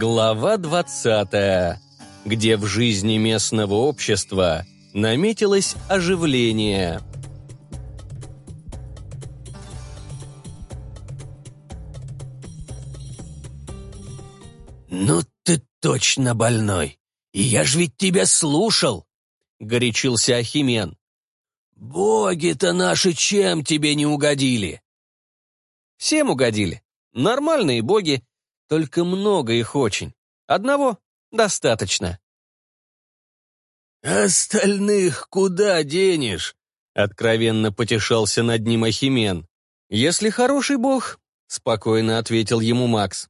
Глава 20, где в жизни местного общества наметилось оживление. «Ну ты точно больной! И я ж ведь тебя слушал!» — горячился Ахимен. «Боги-то наши чем тебе не угодили?» «Всем угодили. Нормальные боги, только много их очень. Одного достаточно. «Остальных куда денешь?» — откровенно потешался над ним Ахимен. «Если хороший бог», — спокойно ответил ему Макс,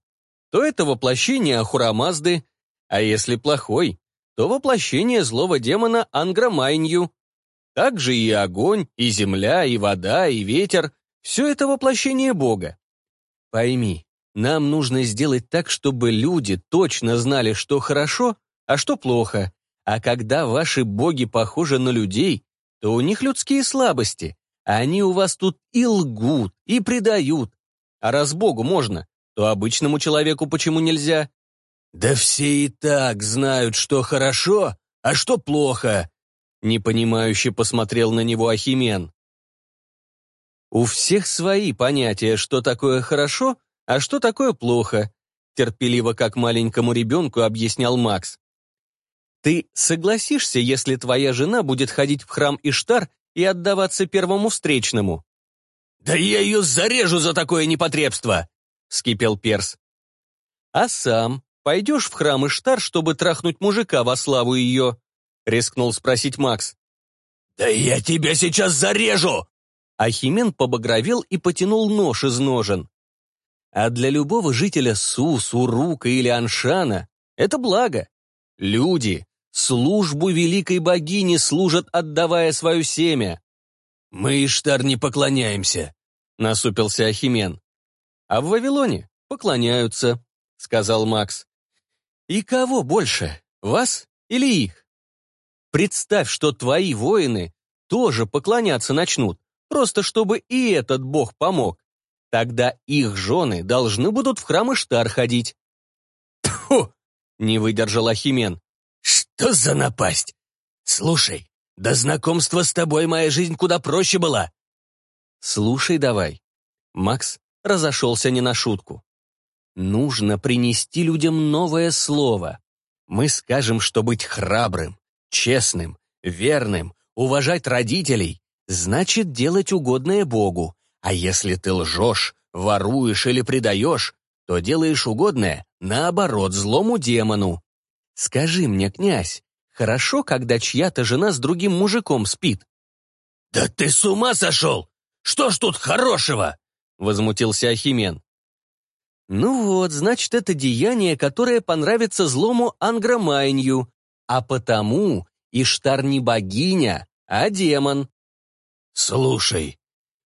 «то это воплощение Ахурамазды, а если плохой, то воплощение злого демона Ангромайнью. Также и огонь, и земля, и вода, и ветер — все это воплощение бога. Пойми, нам нужно сделать так, чтобы люди точно знали, что хорошо, а что плохо. А когда ваши боги похожи на людей, то у них людские слабости. Они у вас тут и лгут, и предают. А раз богу можно, то обычному человеку почему нельзя? Да все и так знают, что хорошо, а что плохо. Непонимающе посмотрел на него Ахимен. У всех свои понятия, что такое хорошо, а что такое плохо? Терпеливо, как маленькому ребенку, объяснял Макс. Ты согласишься, если твоя жена будет ходить в храм Иштар и отдаваться первому встречному? «Да я ее зарежу за такое непотребство!» — вскипел Перс. «А сам пойдешь в храм Иштар, чтобы трахнуть мужика во славу ее?» — рискнул спросить Макс. «Да я тебя сейчас зарежу!» Ахимен побагровел и потянул нож из ножен. А для любого жителя Су, Сурука или Аншана это благо. Люди службу великой богини служат, отдавая свое семя. «Мы Иштар не поклоняемся», — насупился Ахимен. «А в Вавилоне поклоняются», — сказал Макс. «И кого больше, вас или их? Представь, что твои воины тоже поклоняться начнут, просто чтобы и этот бог помог. Тогда их жены должны будут в храм Иштар ходить. Тьфу! Не выдержал Ахимен. Что за напасть? Слушай, до знакомства с тобой моя жизнь куда проще была. Слушай давай. Макс разошелся не на шутку. Нужно принести людям новое слово. Мы скажем, что быть храбрым, честным, верным, уважать родителей, значит делать угодное Богу, а если ты лжешь, воруешь или предаешь, то делаешь угодное, наоборот, злому демону. Скажи мне, князь, хорошо, когда чья-то жена с другим мужиком спит?» «Да ты с ума сошел! Что ж тут хорошего?» — возмутился Ахимен. «Ну вот, значит, это деяние, которое понравится злому Ангромайнью, а потому Иштар не богиня, а демон». «Слушай,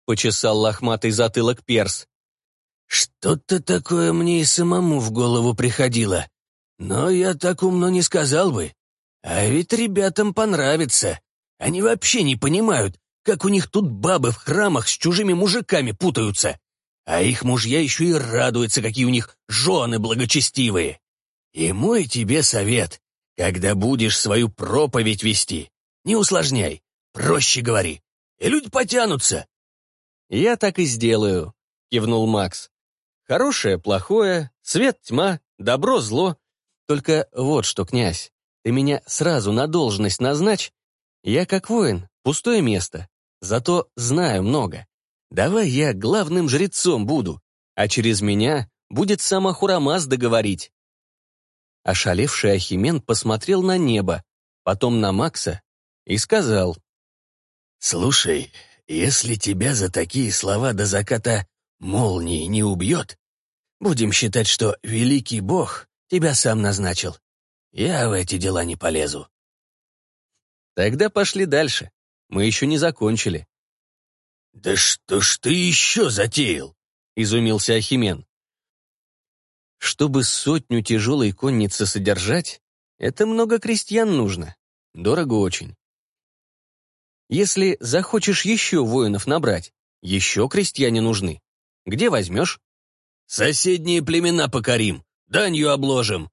почесал лохматый затылок перс. «Что-то такое мне и самому в голову приходило. Но я так умно не сказал бы. А ведь ребятам понравится. Они вообще не понимают, как у них тут бабы в храмах с чужими мужиками путаются. А их мужья еще и радуются, какие у них жены благочестивые. И мой тебе совет, когда будешь свою проповедь вести, не усложняй, проще говори, и люди потянутся. «Я так и сделаю», — кивнул Макс. «Хорошее, плохое, свет, тьма, добро, зло. Только вот что, князь, ты меня сразу на должность назначь. Я как воин, пустое место, зато знаю много. Давай я главным жрецом буду, а через меня будет сам Ахурамаз договорить». Ошалевший Ахимен посмотрел на небо, потом на Макса и сказал. «Слушай, если тебя за такие слова до заката молнии не убьет, будем считать, что великий бог тебя сам назначил. Я в эти дела не полезу. Тогда пошли дальше. Мы еще не закончили. «Да что ж ты еще затеял?» — изумился Ахимен. «Чтобы сотню тяжелой конницы содержать, это много крестьян нужно. Дорого очень. Если захочешь еще воинов набрать, еще крестьяне нужны. Где возьмешь? Соседние племена покорим, данью обложим.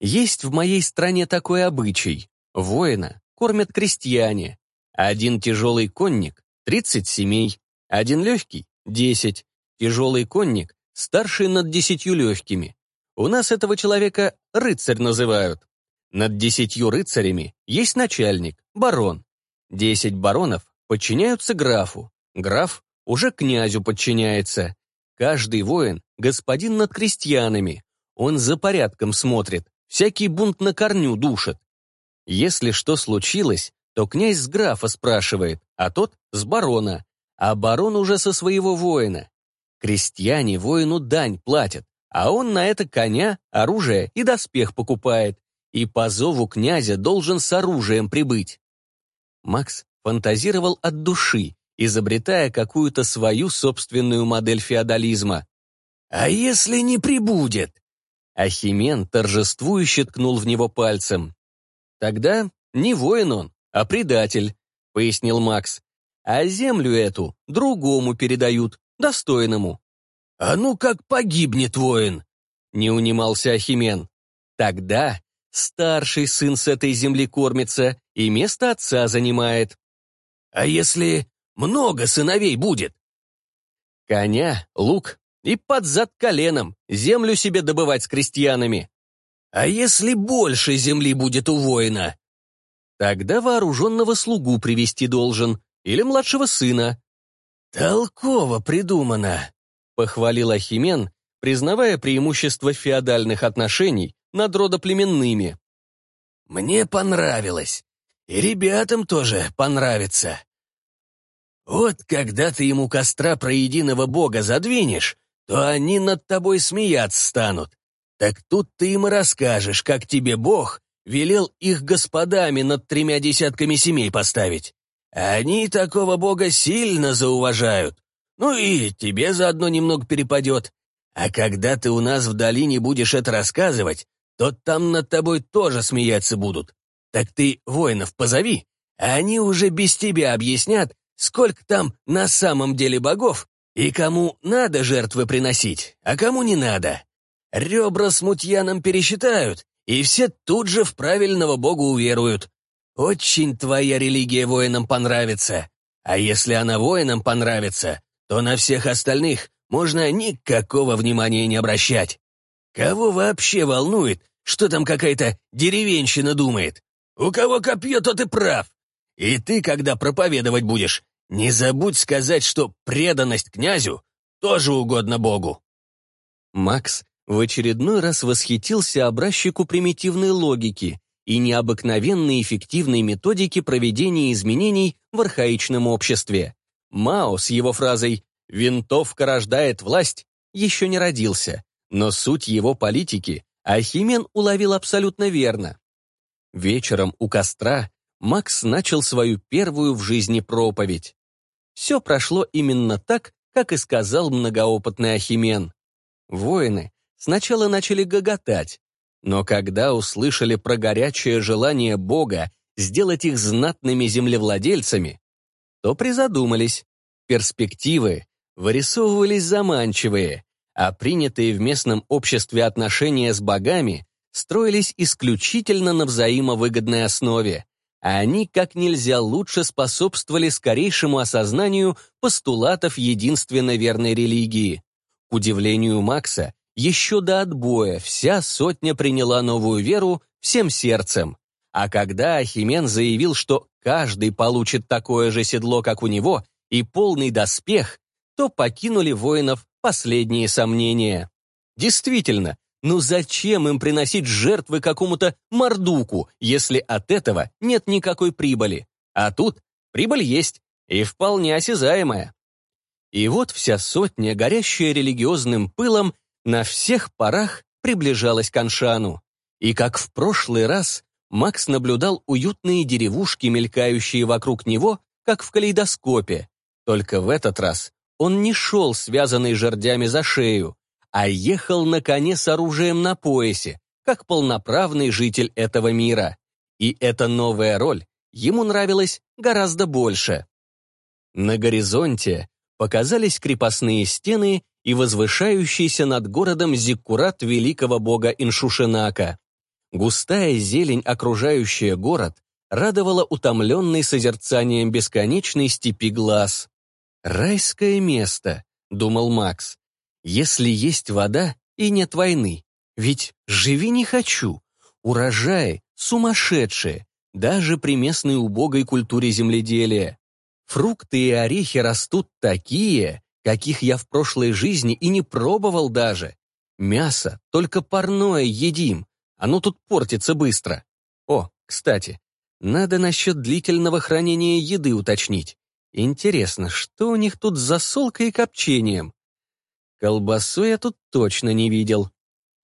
Есть в моей стране такой обычай. Воина кормят крестьяне. Один тяжелый конник — 30 семей, один легкий — 10, тяжелый конник — старший над десятью легкими. У нас этого человека рыцарь называют. Над десятью рыцарями есть начальник, барон. Десять баронов подчиняются графу, граф уже князю подчиняется. Каждый воин – господин над крестьянами, он за порядком смотрит, всякий бунт на корню душит. Если что случилось, то князь с графа спрашивает, а тот – с барона, а барон уже со своего воина. Крестьяне воину дань платят, а он на это коня, оружие и доспех покупает, и по зову князя должен с оружием прибыть. Макс фантазировал от души, изобретая какую-то свою собственную модель феодализма. «А если не прибудет?» Ахимен торжествующе ткнул в него пальцем. «Тогда не воин он, а предатель», — пояснил Макс. «А землю эту другому передают, достойному». «А ну как погибнет воин?» — не унимался Ахимен. «Тогда Старший сын с этой земли кормится и место отца занимает. А если много сыновей будет? Коня, лук и под зад коленом землю себе добывать с крестьянами. А если больше земли будет у воина? Тогда вооруженного слугу привести должен или младшего сына. Толково придумано, — похвалил Ахимен, признавая преимущество феодальных отношений над родоплеменными. Мне понравилось. И ребятам тоже понравится. Вот когда ты ему костра про единого бога задвинешь, то они над тобой смеяться станут. Так тут ты им и расскажешь, как тебе бог велел их господами над тремя десятками семей поставить. Они такого бога сильно зауважают. Ну и тебе заодно немного перепадет. А когда ты у нас в долине будешь это рассказывать, то там над тобой тоже смеяться будут. Так ты воинов позови, а они уже без тебя объяснят, сколько там на самом деле богов и кому надо жертвы приносить, а кому не надо. Ребра смутьянам пересчитают, и все тут же в правильного бога уверуют. Очень твоя религия воинам понравится. А если она воинам понравится, то на всех остальных можно никакого внимания не обращать. Кого вообще волнует, что там какая-то деревенщина думает? У кого копье, тот и прав. И ты, когда проповедовать будешь, не забудь сказать, что преданность князю тоже угодно Богу. Макс в очередной раз восхитился образчику примитивной логики и необыкновенной эффективной методики проведения изменений в архаичном обществе. Мао с его фразой «Винтовка рождает власть» еще не родился, но суть его политики Ахимен уловил абсолютно верно. Вечером у костра Макс начал свою первую в жизни проповедь. Все прошло именно так, как и сказал многоопытный Ахимен. Воины сначала начали гоготать, но когда услышали про горячее желание Бога сделать их знатными землевладельцами, то призадумались. Перспективы вырисовывались заманчивые, а принятые в местном обществе отношения с богами строились исключительно на взаимовыгодной основе, а они как нельзя лучше способствовали скорейшему осознанию постулатов единственно верной религии. К удивлению Макса, еще до отбоя вся сотня приняла новую веру всем сердцем. А когда Ахимен заявил, что каждый получит такое же седло, как у него, и полный доспех, то покинули воинов последние сомнения. Действительно, ну зачем им приносить жертвы какому-то мордуку, если от этого нет никакой прибыли? А тут прибыль есть, и вполне осязаемая. И вот вся сотня, горящая религиозным пылом, на всех парах приближалась к Аншану. И как в прошлый раз, Макс наблюдал уютные деревушки, мелькающие вокруг него, как в калейдоскопе. Только в этот раз он не шел, связанный жердями за шею, а ехал на коне с оружием на поясе, как полноправный житель этого мира. И эта новая роль ему нравилась гораздо больше. На горизонте показались крепостные стены и возвышающийся над городом зиккурат великого бога Иншушинака. Густая зелень, окружающая город, радовала утомленный созерцанием бесконечной степи глаз. «Райское место», — думал Макс. «Если есть вода и нет войны, ведь живи не хочу. Урожаи сумасшедшие, даже при местной убогой культуре земледелия. Фрукты и орехи растут такие, каких я в прошлой жизни и не пробовал даже. Мясо только парное едим, оно тут портится быстро. О, кстати, надо насчет длительного хранения еды уточнить. Интересно, что у них тут за солкой и копчением? Колбасу я тут точно не видел.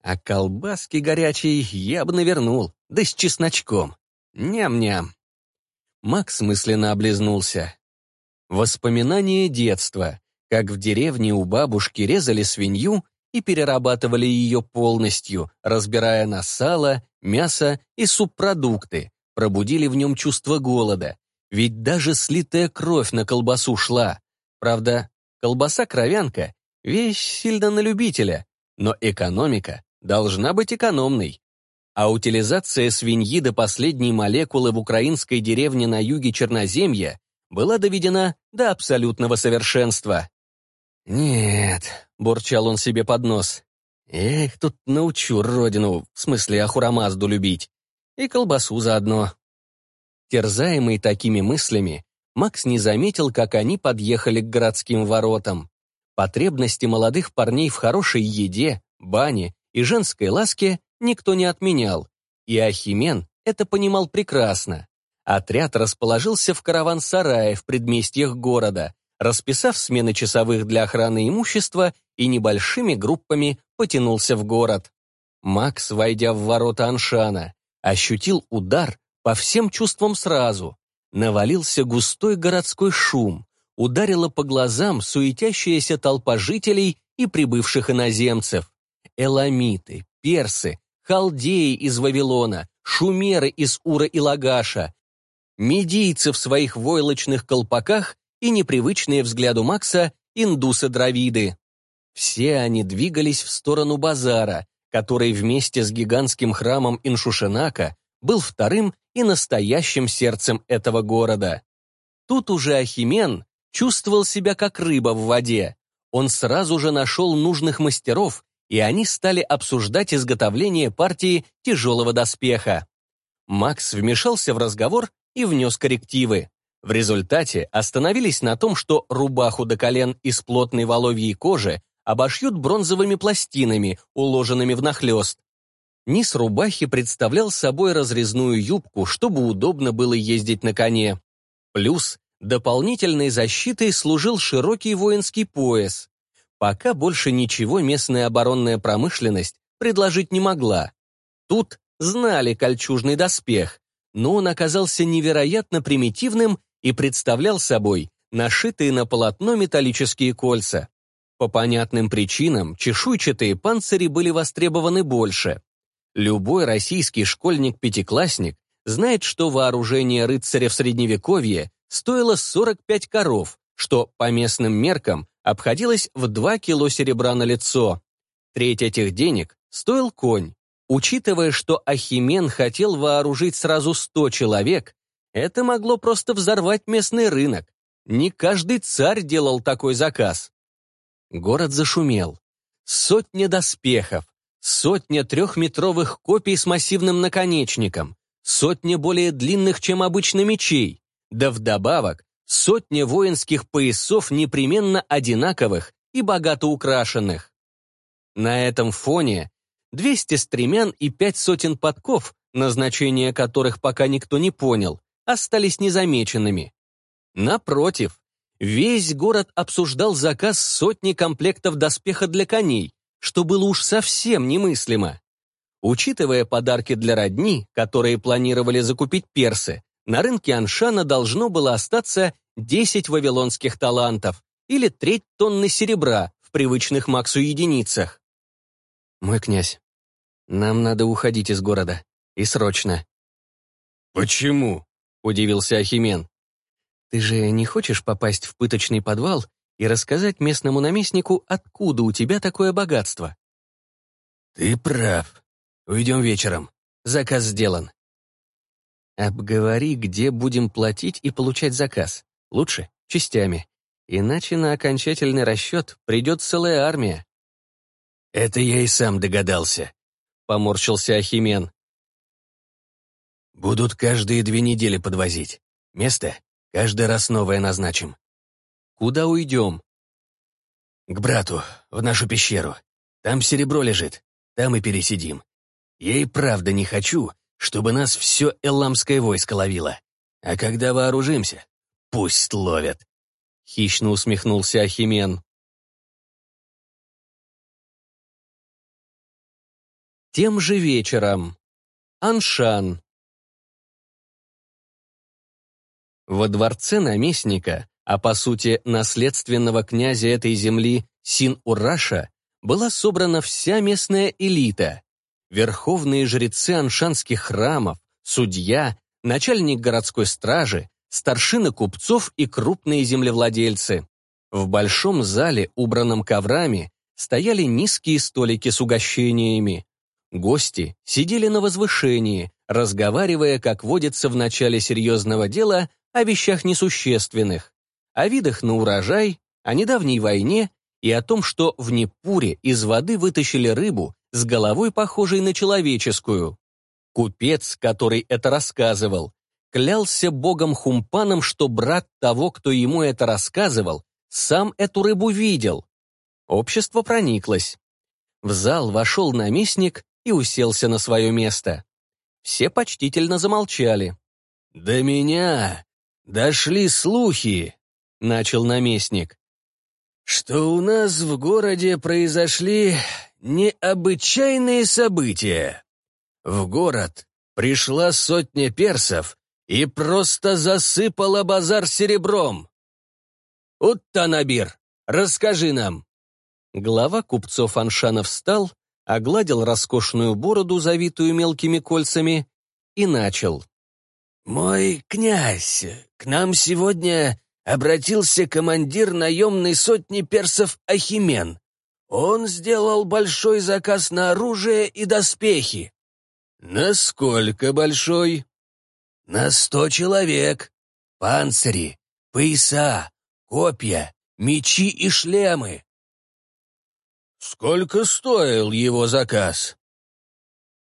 А колбаски горячие я бы навернул, да с чесночком. Ням-ням. Макс мысленно облизнулся. Воспоминание детства, как в деревне у бабушки резали свинью и перерабатывали ее полностью, разбирая на сало, мясо и субпродукты, пробудили в нем чувство голода, ведь даже слитая кровь на колбасу шла. Правда, колбаса-кровянка — вещь сильно на любителя, но экономика должна быть экономной. А утилизация свиньи до последней молекулы в украинской деревне на юге Черноземья была доведена до абсолютного совершенства. «Нет», — бурчал он себе под нос, — «я их тут научу родину, в смысле Ахурамазду любить, и колбасу заодно». Терзаемый такими мыслями, Макс не заметил, как они подъехали к городским воротам. Потребности молодых парней в хорошей еде, бане и женской ласке никто не отменял, и Ахимен это понимал прекрасно. Отряд расположился в караван-сарае в предместьях города, расписав смены часовых для охраны имущества и небольшими группами потянулся в город. Макс, войдя в ворота Аншана, ощутил удар по всем чувствам сразу навалился густой городской шум, ударила по глазам суетящаяся толпа жителей и прибывших иноземцев. Эламиты, персы, халдеи из Вавилона, шумеры из Ура и Лагаша, медийцы в своих войлочных колпаках и непривычные взгляду Макса индусы-дравиды. Все они двигались в сторону базара, который вместе с гигантским храмом Иншушенака был вторым и настоящим сердцем этого города. Тут уже Ахимен чувствовал себя как рыба в воде. Он сразу же нашел нужных мастеров, и они стали обсуждать изготовление партии тяжелого доспеха. Макс вмешался в разговор и внес коррективы. В результате остановились на том, что рубаху до колен из плотной воловьей кожи обошьют бронзовыми пластинами, уложенными внахлёст, Низ рубахи представлял собой разрезную юбку, чтобы удобно было ездить на коне. Плюс дополнительной защитой служил широкий воинский пояс. Пока больше ничего местная оборонная промышленность предложить не могла. Тут знали кольчужный доспех, но он оказался невероятно примитивным и представлял собой нашитые на полотно металлические кольца. По понятным причинам чешуйчатые панцири были востребованы больше. Любой российский школьник-пятиклассник знает, что вооружение рыцаря в Средневековье стоило 45 коров, что по местным меркам обходилось в 2 кило серебра на лицо. Треть этих денег стоил конь. Учитывая, что Ахимен хотел вооружить сразу 100 человек, это могло просто взорвать местный рынок. Не каждый царь делал такой заказ. Город зашумел. Сотни доспехов, Сотня трехметровых копий с массивным наконечником, сотня более длинных, чем обычно, мечей, да вдобавок сотня воинских поясов непременно одинаковых и богато украшенных. На этом фоне 200 стремян и пять сотен подков, назначение которых пока никто не понял, остались незамеченными. Напротив, весь город обсуждал заказ сотни комплектов доспеха для коней, что было уж совсем немыслимо. Учитывая подарки для родни, которые планировали закупить персы, на рынке Аншана должно было остаться 10 вавилонских талантов или треть тонны серебра в привычных Максу единицах. «Мой князь, нам надо уходить из города. И срочно». «Почему?» — удивился Ахимен. «Ты же не хочешь попасть в пыточный подвал и рассказать местному наместнику, откуда у тебя такое богатство. «Ты прав. Уйдем вечером. Заказ сделан». «Обговори, где будем платить и получать заказ. Лучше частями. Иначе на окончательный расчет придет целая армия». «Это я и сам догадался», — поморщился Ахимен. «Будут каждые две недели подвозить. Место каждый раз новое назначим. Куда уйдем? К брату, в нашу пещеру. Там серебро лежит, там и пересидим. Я и правда не хочу, чтобы нас все эламское войско ловило. А когда вооружимся, пусть ловят. Хищно усмехнулся Ахимен. Тем же вечером. Аншан. Во дворце наместника а по сути наследственного князя этой земли Син-Ураша, была собрана вся местная элита. Верховные жрецы аншанских храмов, судья, начальник городской стражи, старшины купцов и крупные землевладельцы. В большом зале, убранном коврами, стояли низкие столики с угощениями. Гости сидели на возвышении, разговаривая, как водится в начале серьезного дела, о вещах несущественных о видах на урожай, о недавней войне и о том, что в Непуре из воды вытащили рыбу с головой, похожей на человеческую. Купец, который это рассказывал, клялся богом Хумпаном, что брат того, кто ему это рассказывал, сам эту рыбу видел. Общество прониклось. В зал вошел наместник и уселся на свое место. Все почтительно замолчали. «До меня дошли слухи», — начал наместник, — «что у нас в городе произошли необычайные события. В город пришла сотня персов и просто засыпала базар серебром. Уттанабир, расскажи нам». Глава купцов Аншана встал, огладил роскошную бороду, завитую мелкими кольцами, и начал. «Мой князь, к нам сегодня обратился командир наемной сотни персов Ахимен. Он сделал большой заказ на оружие и доспехи. Насколько большой? На сто человек. Панцири, пояса, копья, мечи и шлемы. Сколько стоил его заказ?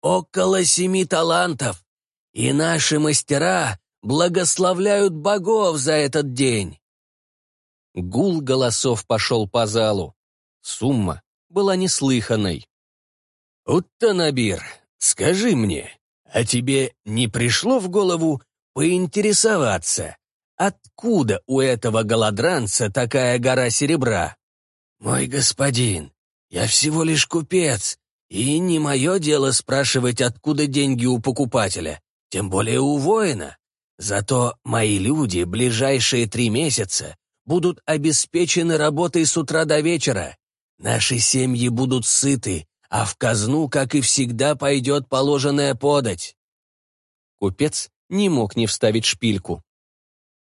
Около семи талантов. И наши мастера Благословляют богов за этот день!» Гул голосов пошел по залу. Сумма была неслыханной. «Уттанабир, скажи мне, а тебе не пришло в голову поинтересоваться, откуда у этого голодранца такая гора серебра?» «Мой господин, я всего лишь купец, и не мое дело спрашивать, откуда деньги у покупателя, тем более у воина. Зато мои люди ближайшие три месяца будут обеспечены работой с утра до вечера. Наши семьи будут сыты, а в казну, как и всегда, пойдет положенная подать». Купец не мог не вставить шпильку.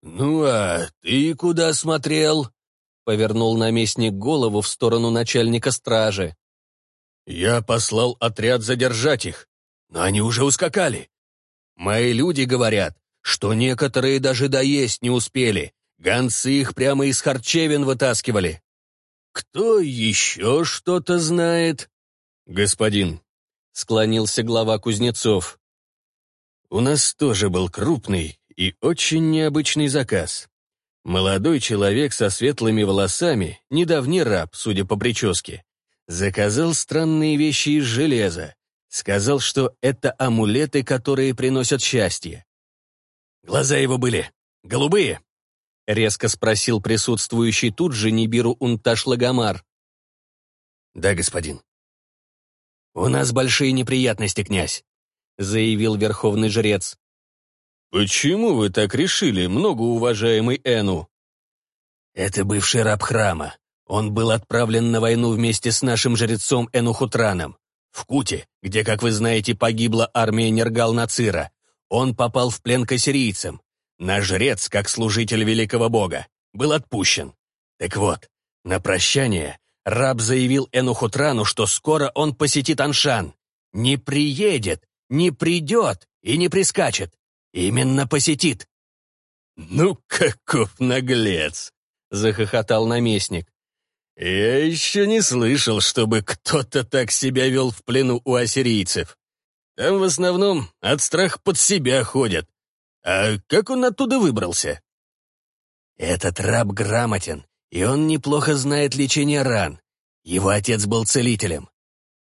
«Ну а ты куда смотрел?» — повернул наместник голову в сторону начальника стражи. «Я послал отряд задержать их, но они уже ускакали. Мои люди говорят, что некоторые даже доесть не успели. Гонцы их прямо из харчевин вытаскивали. «Кто еще что-то знает?» «Господин», — склонился глава Кузнецов. «У нас тоже был крупный и очень необычный заказ. Молодой человек со светлыми волосами, недавний раб, судя по прическе, заказал странные вещи из железа, сказал, что это амулеты, которые приносят счастье. «Глаза его были голубые?» — резко спросил присутствующий тут же Нибиру Унташ Лагомар. «Да, господин». «У нас большие неприятности, князь», — заявил верховный жрец. «Почему вы так решили, многоуважаемый Эну?» «Это бывший раб храма. Он был отправлен на войну вместе с нашим жрецом Энухутраном. В Куте, где, как вы знаете, погибла армия Нергал-Нацира, он попал в плен к ассирийцам. Наш жрец, как служитель великого бога, был отпущен. Так вот, на прощание раб заявил Энухутрану, что скоро он посетит Аншан. Не приедет, не придет и не прискачет. Именно посетит. «Ну, каков наглец!» — захохотал наместник. «Я еще не слышал, чтобы кто-то так себя вел в плену у ассирийцев». Там в основном от страха под себя ходят. А как он оттуда выбрался? Этот раб грамотен, и он неплохо знает лечение ран. Его отец был целителем.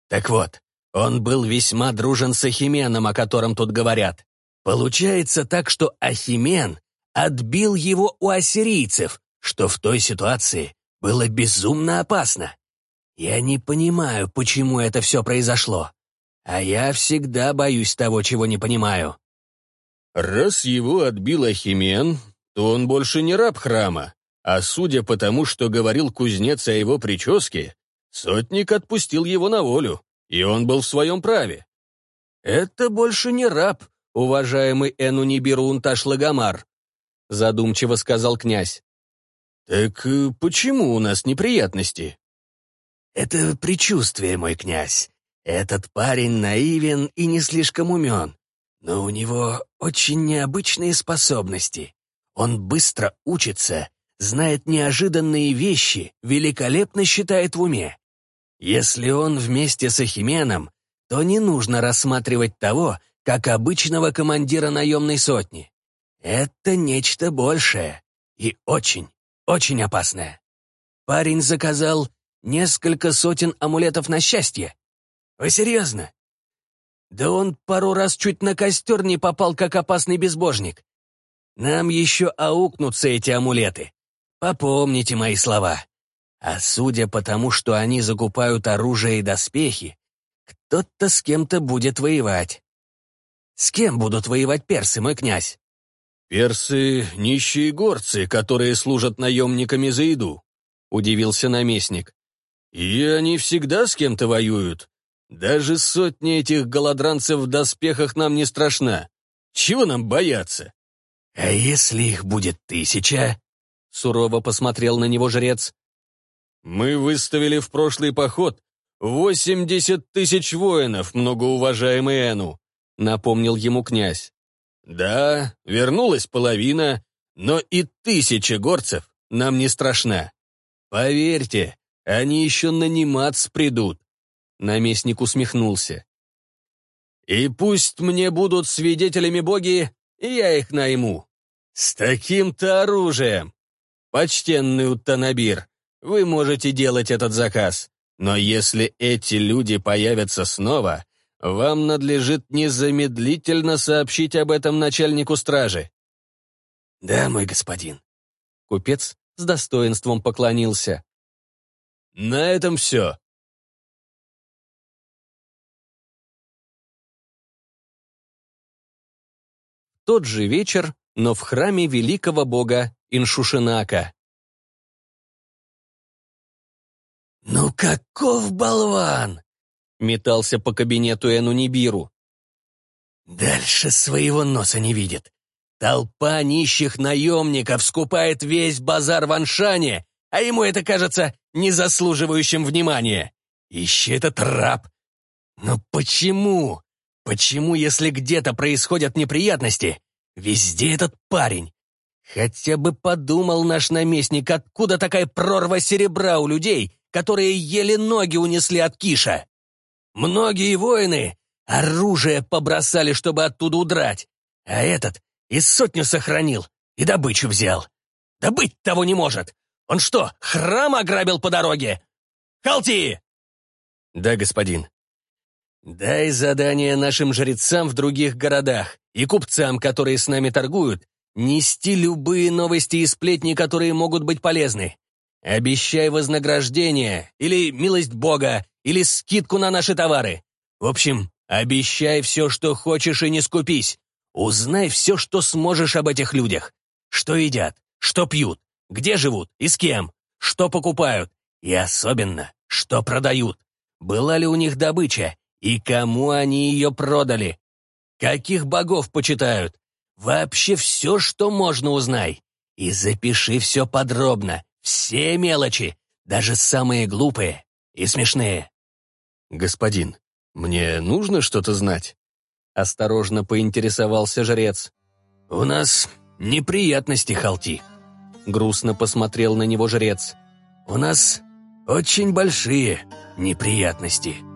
Так вот, он был весьма дружен с Ахименом, о котором тут говорят. Получается так, что Ахимен отбил его у ассирийцев, что в той ситуации было безумно опасно. Я не понимаю, почему это все произошло. А я всегда боюсь того, чего не понимаю». Раз его отбил Ахимен, то он больше не раб храма, а судя по тому, что говорил кузнец о его прическе, сотник отпустил его на волю, и он был в своем праве. «Это больше не раб, уважаемый Эну Ташлагомар», задумчиво сказал князь. «Так э, почему у нас неприятности?» «Это предчувствие, мой князь. Этот парень наивен и не слишком умен, но у него очень необычные способности. Он быстро учится, знает неожиданные вещи, великолепно считает в уме. Если он вместе с Ахименом, то не нужно рассматривать того, как обычного командира наемной сотни. Это нечто большее и очень, очень опасное. Парень заказал несколько сотен амулетов на счастье, «Вы серьезно?» «Да он пару раз чуть на костер не попал, как опасный безбожник. Нам еще аукнутся эти амулеты. Попомните мои слова. А судя по тому, что они закупают оружие и доспехи, кто-то с кем-то будет воевать. С кем будут воевать персы, мой князь? Персы — нищие горцы, которые служат наемниками за еду, — удивился наместник. И они всегда с кем-то воюют. Даже сотни этих голодранцев в доспехах нам не страшна. Чего нам бояться? А если их будет тысяча? Сурово посмотрел на него жрец. Мы выставили в прошлый поход восемьдесят тысяч воинов, многоуважаемый Эну, напомнил ему князь. Да, вернулась половина, но и тысяча горцев нам не страшна. Поверьте, они еще наниматься придут. Наместник усмехнулся. «И пусть мне будут свидетелями боги, и я их найму. С таким-то оружием! Почтенный Уттанабир, вы можете делать этот заказ, но если эти люди появятся снова, вам надлежит незамедлительно сообщить об этом начальнику стражи». «Да, мой господин». Купец с достоинством поклонился. «На этом все. тот же вечер, но в храме великого бога Иншушинака. «Ну каков болван!» — метался по кабинету Энунибиру. «Дальше своего носа не видит. Толпа нищих наемников скупает весь базар в Аншане, а ему это кажется незаслуживающим внимания. Ищи этот раб. Но почему? Почему, если где-то происходят неприятности, везде этот парень? Хотя бы подумал наш наместник, откуда такая прорва серебра у людей, которые еле ноги унесли от киша. Многие воины оружие побросали, чтобы оттуда удрать, а этот и сотню сохранил, и добычу взял. Да быть того не может! Он что, храм ограбил по дороге? Халти!» «Да, господин», Дай задание нашим жрецам в других городах и купцам, которые с нами торгуют, нести любые новости и сплетни, которые могут быть полезны. Обещай вознаграждение, или милость Бога, или скидку на наши товары. В общем, обещай все, что хочешь, и не скупись. Узнай все, что сможешь об этих людях. Что едят, что пьют, где живут и с кем, что покупают, и особенно, что продают. Была ли у них добыча, и кому они ее продали? Каких богов почитают? Вообще все, что можно, узнай. И запиши все подробно, все мелочи, даже самые глупые и смешные. «Господин, мне нужно что-то знать?» Осторожно поинтересовался жрец. «У нас неприятности, Халти», — грустно посмотрел на него жрец. «У нас очень большие неприятности».